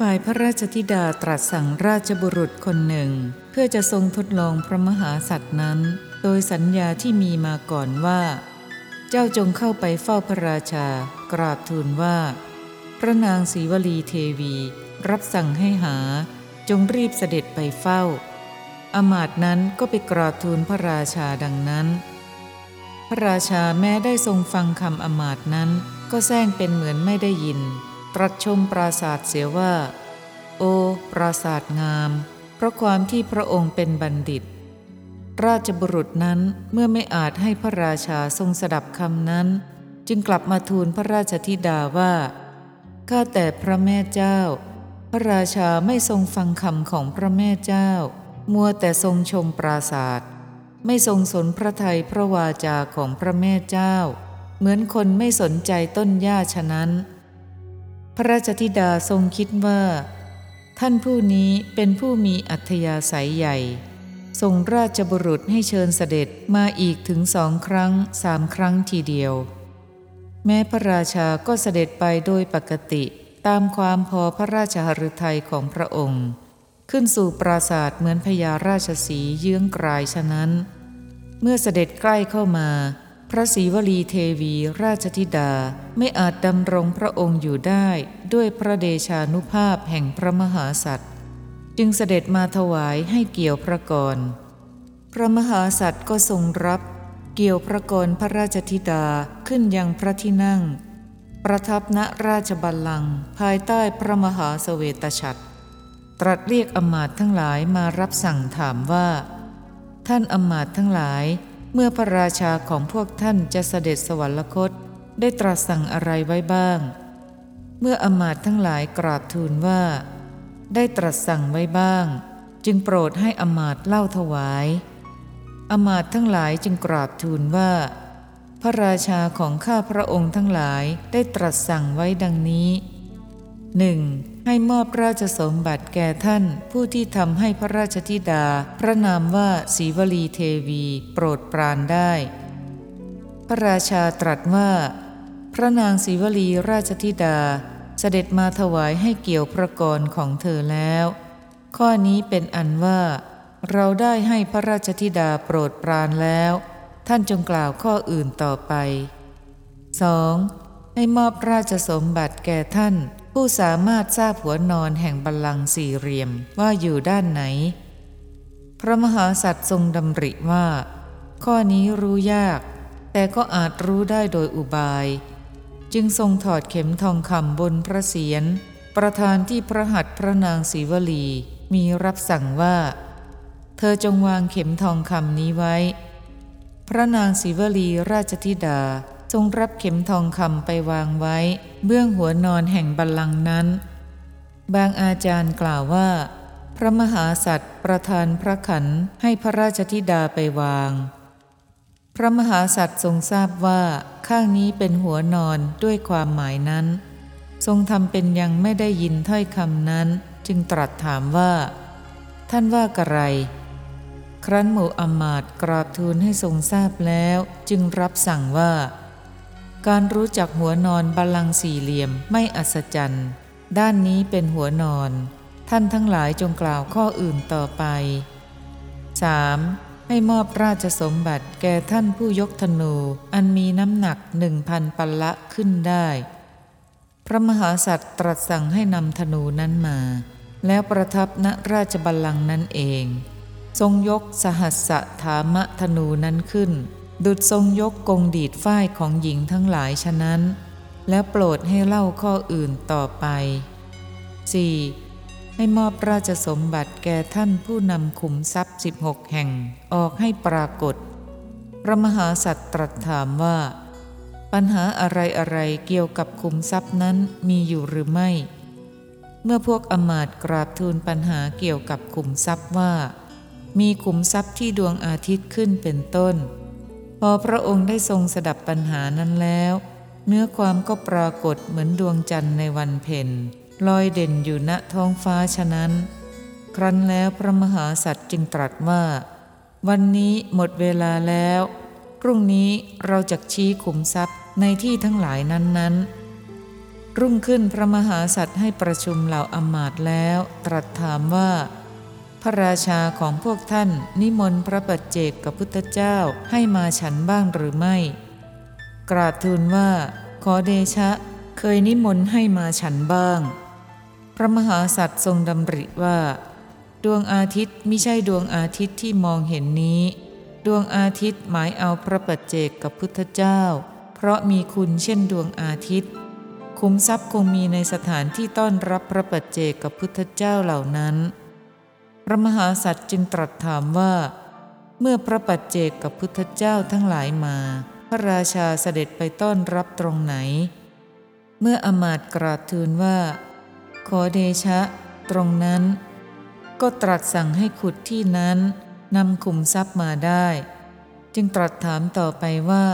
ฝ่ายพระราชธิดาตรัสสั่งราชบุรุษคนหนึ่ง เพื่อจะทรงทดลองพระมหาสัตว์นั้น โดยสัญญาที่มีมาก่อนว่า เจ้าจงเข้าไปเฝ้าพระราชา กราบทูลว่า พระนางศรีวลีเทวี รับสั่งให้หา จงรีบเสด็จไปเฝ้า อมาตนั้นก็ไปกราบทูลพระราชาดังนั้น พระราชาแม้ได้ทรงฟังคำอมาตนั้น ก็แซงเป็นเหมือนไม่ได้ยิน ตรัสชมปราศาสตร์เสียว่า โอ ปราศาสตร์งาม เพราะความที่พระองค์เป็นบัณฑิต ราชบุรุษนั้นเมื่อไม่อาจให้พระราชาทรงสดับคำนั้น จึงกลับมาทูลพระราชธิดาว่าข้าแต่พระแม่เจ้า พระราชาไม่ทรงฟังคำของพระแม่เจ้า มัวแต่ทรงชมปราศาสตร์ไม่ทรงสนพระทัยพระวาจาของพระแม่เจ้า เหมือนคนไม่สนใจต้นหญ้าฉะนั้น พระราชธิดาทรงคิดว่า ท่านผู้นี้เป็นผู้มีอัธยาศัยใหญ่ทรงราชบุรุษให้เชิญเสด็จมาอีกถึงสองครั้งสามครั้งทีเดียว แม้พระราชาก็เสด็จไปโดยปกติตามความพอพระราชหฤทัยของพระองค์ ขึ้นสู่ปราศาสตร์เหมือนพญาราชสีเยื้องกลายฉะนั้น เมื่อเสด็จใกล้เข้ามา ระศรีวลีเทวีราชธิดาไม่อาจดำรงพระองค์อยู่ได้ด้วยพระเดชานุภาพแห่งพระมหาสัตว์จึงเสด็จมาถวายให้เกี่ยวพระกร พระมหาสัตว์ก็ทรงรับ เกี่ยวพระกรพระราชธิดาขึ้นยังพระที่นั่ง ประทับณราชบัลลังก์ภายใต้พระมหาเสวตฉัตรตรัสเรียกอำมาตย์ทั้งหลายมารับสั่งถามว่า ท่านอำมาตย์ทั้งหลาย เมื่อพระราชาของพวกท่านจะเสด็จสวรรคต ได้ตรัสสั่งอะไรไว้บ้าง เมื่ออมาตทั้งหลายกราบทูลว่า ได้ตรัสสั่งไว้บ้าง จึงโปรดให้อมาตเล่าถวาย อมาตทั้งหลายจึงกราบทูลว่า พระราชาของข้าพระองค์ทั้งหลายได้ตรัสสั่งไว้ดังนี้ หนึ่งให้มอบราชสมบัติแก่ท่านผู้ที่ทำให้พระราชธิดา พระนามว่าศรีวลีเทวี โปรดปรานได้ พระราชาตรัสว่า พระนางศรีวลีราชธิดา เสด็จมาถวายให้เกี่ยวพระกรของเธอแล้ว ข้อนี้เป็นอันว่า เราได้ให้พระราชธิดาโปรดปรานแล้ว ท่านจงกล่าวข้ออื่นต่อไป 2. ให้มอบราชสมบัติแก่ท่าน ผู้สามารถทราบหัวนอนแห่งบัลลังก์สี่เหลี่ยมว่าอยู่ด้านไหน พระมหาสัตว์ทรงดำริว่า ข้อนี้รู้ยาก แต่ก็อาจรู้ได้โดยอุบาย จึงทรงถอดเข็มทองคำบนพระเศียรประธานที่พระหัตถ์พระนางศรีวลีมีรับสั่งว่า เธอจงวางเข็มทองคำนี้ไว้ พระนางศรีวลีราชธิดา ทรงรับเข็มทองคำไปวางไว้ เบื้องหัวนอนแห่งบัลลังก์นั้น บางอาจารย์กล่าวว่า พระมหาสัตว์ประทานพระขันให้พระราชธิดาไปวาง พระมหาสัตว์ทรงทราบว่าข้างนี้เป็นหัวนอนด้วยความหมายนั้น ทรงทำเป็นยังไม่ได้ยินถ้อยคำนั้น จึงตรัสถามว่า ท่านว่ากระไร ครั้นหมู่อมาตกราบทูลให้ทรงทราบแล้ว จึงรับสั่งว่า การรู้จักหัวนอนบัลลังสี่เหลี่ยมไม่อัศจรรย์ ด้านนี้เป็นหัวนอน ท่านทั้งหลายจงกล่าวข้ออื่นต่อไป 3. ให้มอบราชสมบัติแก่ท่านผู้ยกธนู อันมีน้ำหนักหนึ่งพันปัลละขึ้นได้ พระมหาสัตว์ตรัสสั่งให้นำธนูนั้นมา แล้วประทับณราชบัลลังก์นั้นเอง ทรงยกสหัสสะธามะธนูนั้นขึ้น ดุดทรงยกกงดีดฝ้ายของหญิงทั้งหลายฉะนั้น แล้วโปรดให้เล่าข้ออื่นต่อไป 4. ให้มอบราชสมบัติแก่ท่านผู้นำขุมทรัพย์ 16 แห่งออกให้ปรากฏ พระมหาสัตว์ตรัสถามว่า ปัญหาอะไรอะไรเกี่ยวกับขุมทรัพย์นั้นมีอยู่หรือไม่ เมื่อพวกอมาตยกราบทูลปัญหาเกี่ยวกับขุมทรัพย์ว่า มีขุมทรัพย์ที่ดวงอาทิตย์ขึ้นเป็นต้น พอพระองค์ได้ทรงสดับปัญหานั้นแล้ว เนื้อความก็ปรากฏเหมือนดวงจันทร์ในวันเพ็ญลอยเด่นอยู่ณท้องฟ้าฉะนั้น ครั้นแล้วพระมหาสัตว์จึงตรัสว่า วันนี้หมดเวลาแล้ว พรุ่งนี้เราจะชี้ขุมทรัพย์ในที่ทั้งหลายนั้นๆ รุ่งขึ้นพระมหาสัตว์ให้ประชุมเหล่าอมาตย์แล้ว ตรัสถามว่า พระราชาของพวกท่าน นิมนต์พระปัจเจกกับพุทธเจ้าให้มาฉันบ้างหรือไม่ กราบทูลว่า ขอเดชะ เคยนิมนต์ให้มาฉันบ้าง พระมหาสัตว์ทรงดำริว่า ดวงอาทิตย์ไม่ใช่ดวงอาทิตย์ที่มองเห็นนี้ ดวงอาทิตย์หมายเอาพระปัจเจกกับพุทธเจ้า เพราะมีคุณเช่นดวงอาทิตย์ คุ้มทรัพย์คงมีในสถานที่ต้อนรับพระปัจเจกกับพุทธเจ้าเหล่านั้น พระมหาสัตว์จึงตรัสถามว่า เมื่อพระปัจเจกกับพุทธเจ้าทั้งหลายมา พระราชาเสด็จไปต้อนรับตรงไหน เมื่ออมาตย์กราบทูลว่า ขอเดชะ ตรงนั้น ก็ตรัสสั่งให้ขุดที่นั้นนำขุมทรัพย์มาได้ จึงตรัสถามต่อไปว่า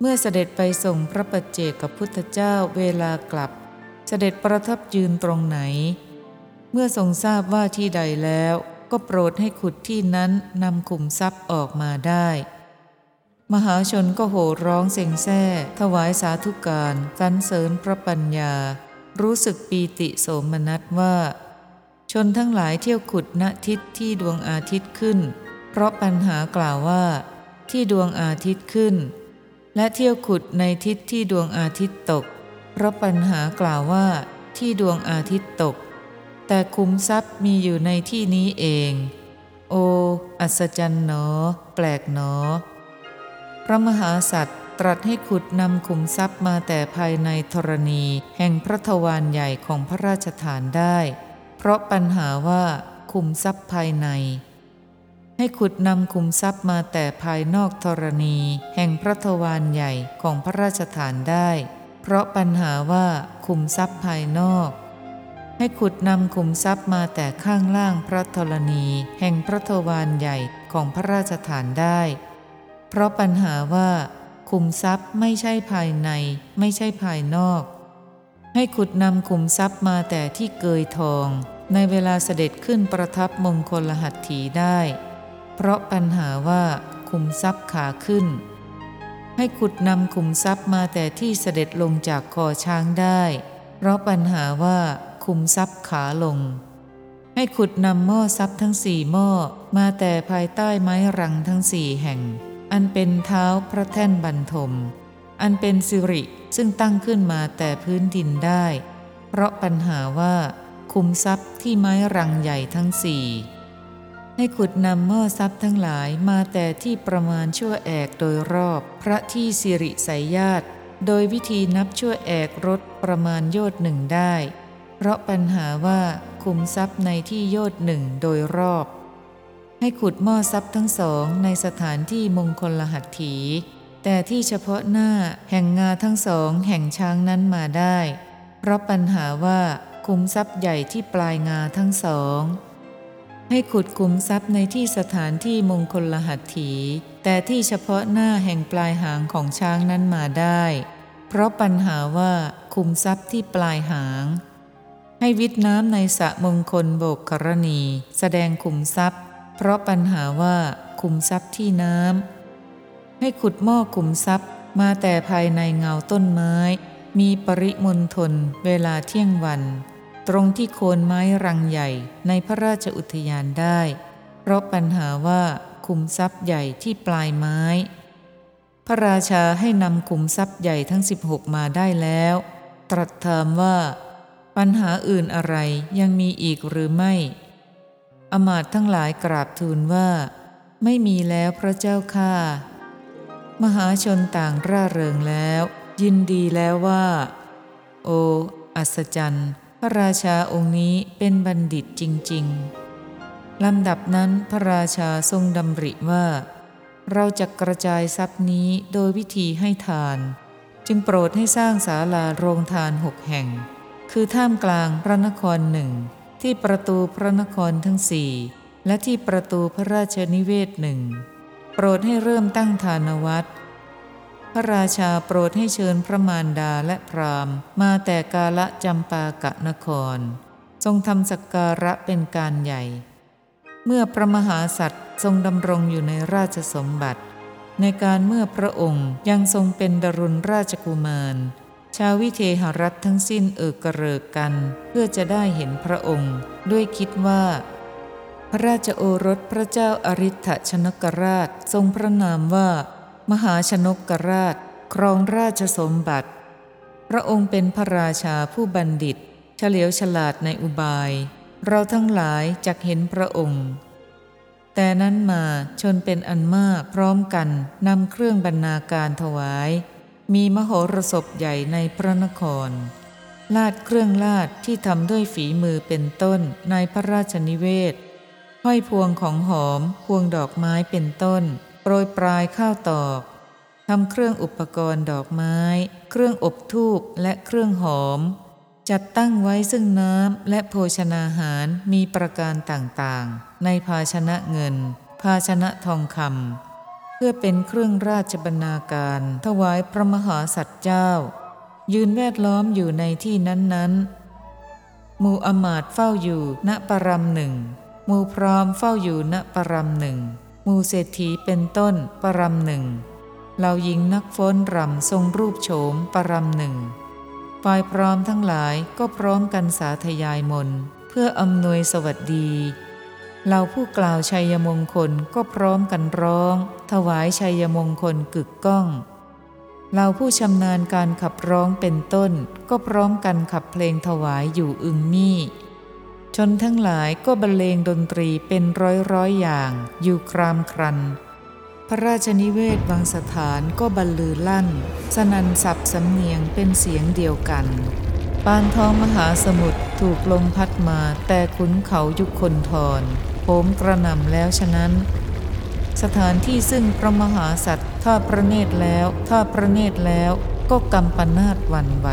เมื่อเสด็จไปส่งพระปัจเจกกับพุทธเจ้าเวลากลับ เสด็จประทับยืนตรงไหน เมื่อทรงทราบว่าที่ใดแล้ว ก็โปรดให้ขุดที่นั้นนำขุมทรัพย์ออกมาได้ มหาชนก็โห่ร้องเซ็งแซ่ถวายสาธุการสรรเสริญพระปัญญา รู้สึกปีติโสมนัสว่า ชนทั้งหลายเที่ยวขุดณทิศที่ดวงอาทิตย์ขึ้น เพราะปัญหากล่าวว่า ที่ดวงอาทิตย์ขึ้น และเที่ยวขุดในทิศที่ดวงอาทิตย์ตก เพราะปัญหากล่าวว่า ที่ดวงอาทิตย์ตก แต่คุมทรัพย์มีอยู่ในที่นี้เอง โอ อัศจรรย์หนอ แปลกหนอ พระมหาสัตว์ตรัสให้ขุดนำขุมทรัพย์มาแต่ภายในธรณี แห่งพระทวารใหญ่ของพระราชฐานได้ เพราะปัญหาว่าขุมทรัพย์ภายใน ให้ขุดนำขุมทรัพย์มาแต่ภายนอกธรณี แห่งพระทวารใหญ่ของพระราชฐานได้ เพราะปัญหาว่าขุมทรัพย์ภายนอก ให้ขุดนำขุมทรัพย์มาแต่ข้างล่างพระธรณี แห่งพระทวารใหญ่ของพระราชฐานได้ เพราะปัญหาว่าขุมทรัพย์ไม่ใช่ภายในไม่ใช่ภายนอก ให้ขุดนำขุมทรัพย์มาแต่ที่เกยทอง ในเวลาเสด็จขึ้นประทับมงคลรหัตถีได้ เพราะปัญหาว่าขุมทรัพย์ขาขึ้น ให้ขุดนำขุมทรัพย์มาแต่ที่เสด็จลงจากคอช้างได้ เพราะปัญหาว่า ขุมทรัพย์ขาลง ให้ขุดนำหม้อทรัพย์ทั้งสี่หม้อมาแต่ภายใต้ไม้รังทั้งสี่แห่ง อันเป็นเท้าพระแท่นบรรทม อันเป็นสิริซึ่งตั้งขึ้นมาแต่พื้นดินได้ เพราะปัญหาว่า คุมทรัพย์ที่ไม้รังใหญ่ทั้งสี่ให้ขุดนำหม้อทรัพย์ทั้งหลายมาแต่ที่ประมาณชั่วแอกโดยรอบ พระที่สิริสายญาติ โดยวิธีนับชั่วแอกรถประมาณโยชน์หนึ่งได้ เพราะปัญหาว่าคุมทรัพย์ในที่โยชน์หนึ่งโดยรอบ ให้ขุดหม้อทรัพย์ทั้งสองในสถานที่มงคลรหัตถี แต่ที่เฉพาะหน้าแห่งงาทั้งสองแห่งช้างนั้นมาได้ เพราะปัญหาว่าคุมทรัพย์ใหญ่ที่ปลายงาทั้งสอง ให้ขุดคุมทรัพย์ในที่สถานที่มงคลรหัตถี แต่ที่เฉพาะหน้าแห่งปลายหางของช้างนั้นมาได้ เพราะปัญหาว่าคุมทรัพย์ที่ปลายหาง ให้วิทน้ำในสระมงคลโบกกรณี แสดงคุมทรัพย์ เพราะปัญหาว่าคุมทรัพย์ที่น้ำให้ขุดหม้อคุมทรัพย์ มาแต่ภายในเงาต้นไม้ มีปริมณฑลเวลาเที่ยงวัน ตรงที่โคนไม้รังใหญ่ในพระราชอุทยานได้ เพราะปัญหาว่าคุมทรัพย์ใหญ่ที่ปลายไม้ พระราชาให้นำคุมทรัพย์ใหญ่ทั้ง 16 มาได้แล้ว ตรัสถามว่า ปัญหาอื่นอะไรยังมีอีกหรือไม่ อมาตทั้งหลายกราบทูลว่า ไม่มีแล้วพระเจ้าค่ามหาชนต่างร่าเริงแล้ว ยินดีแล้วว่า โอ อัศจรรย์ พระราชาองค์นี้เป็นบัณฑิตจริง ๆลำดับนั้นพระราชาทรงดำริว่า เราจะกระจายทรัพย์นี้โดยวิธีให้ทาน จึงโปรดให้สร้างศาลาโรงทานหกแห่ง คือท่ามกลางพระนครหนึ่ง ที่ประตูพระนครทั้งสี่และที่ประตูพระราชนิเวศหนึ่งโปรดให้เริ่มตั้งทานวัดพระราชาโปรดให้เชิญพระมารดาและพรามมาแต่กาละจำปากะนคร ทรงทำสักการะเป็นการใหญ่ เมื่อพระมหาสัตว์ทรงดำรงอยู่ในราชสมบัติ ในการเมื่อพระองค์ยังทรงเป็นดรุณราชกุมาร ชาววิเทหรัฐทั้งสิ้นเอกกระเริกกัน เพื่อจะได้เห็นพระองค์ ด้วยคิดว่า พระราชโอรสพระเจ้าอริ t ชนกราชทรงพระนามว่า มหาชนกราช ครองราชสมบัติ พระองค์เป็นพระราชาผู้บัณฑิต เฉลียวฉลาดในอุบาย เราทั้งหลายจักเห็นพระองค์ แต่นั้นมาชนเป็นอันมากพร้อมกันนำเครื่องบรรณาการถวาย มีมโหรสพใหญ่ในพระนคร ลาดเครื่องลาดที่ทำด้วยฝีมือเป็นต้นในพระราชนิเวศ ห้อยพวงของหอม พวงดอกไม้เป็นต้น โปรยปลายข้าวตอกทำเครื่องอุปกรณ์ดอกไม้ เครื่องอบทูบและเครื่องหอม จัดตั้งไว้ซึ่งน้ำและโภชนาหารมีประการต่างๆ ในภาชนะเงิน ภาชนะทองคำ พื่อเป็นเครื่องราชบรรณาการ ถวายพระมหาสัตว์เจ้า ยืนแวดล้อมอยู่ในที่นั้นๆ มูอมาตเฝ้าอยู่ณปรำหนึ่ง มูพร้อมเฝ้าอยู่ณปรำหนึ่ง มูเศรษฐีเป็นต้นปรำหนึ่งเหล่าหญิงนักฟ้อนรำทรงรูปโฉมปรำหนึ่งฝ่ายพร้อมทั้งหลายก็พร้อมกันสาธยายมนเพื่ออำนวยสวัสดีเหล่าผู้กล่าวชัยมงคลก็พร้อมกันร้อง ถวายชัยมงคลกึกก้องเหล่าผู้ชำนาญการขับร้องเป็นต้น ก็พร้อมกันขับเพลงถวายอยู่อึงมี่ ชนทั้งหลายก็บรรเลงดนตรีเป็นร้อยร้อยอย่างอยู่ครามครัน พระราชนิเวศบางสถานก็บรรลือลั่น สนันสับสำเนียงเป็นเสียงเดียวกัน ปานท้องมหาสมุทรถูกลมพัดมาแต่ขุนเขายุคคนทรโหมกระหน่ำแล้วฉะนั้น สถานที่ซึ่งพระมหาสัตว์ท่าพระเนตรแล้วท่าพระเนตรแล้วก็กำปนาตวันไหว